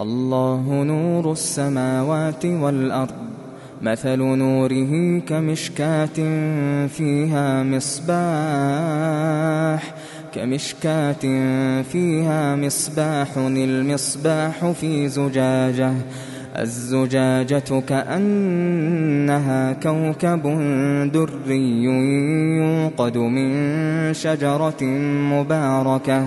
الله نور السماوات والأرض مثل نوره كمشكات فيها مصباح كمشكات فيها مصباح المصباح في زجاجة الزجاجة كأنها كوكب دري يوقد من شجرة مباركة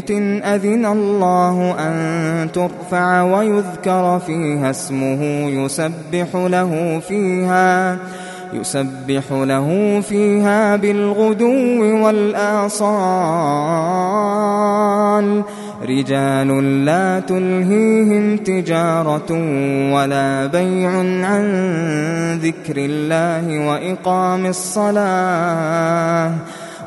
بيوت أذن الله أن ترفع ويذكر فيها اسمه يسبح له فيها يسبح له فيها بالغدو والآصال. رجال لا تلهيهم تجارة ولا بيع عن ذكر الله وإقام الصلاة.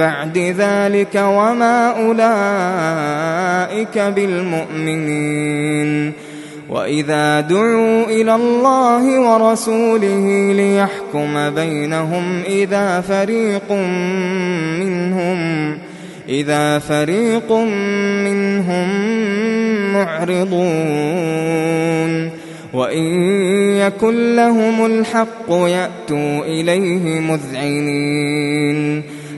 بعد ذلك وما أولئك بالمؤمنين. وإذا دعوا إلى الله ورسوله ليحكم بينهم إذا فريق منهم إذا فريق منهم معرضون. وَإِن يَكُن لَّهُمُ الْحَقُّ يَأْتُوا إِلَيْهِ مُذْعِنِينَ.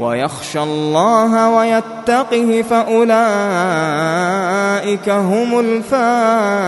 ويخشى الله ويتقه فأولئك هم الفائزون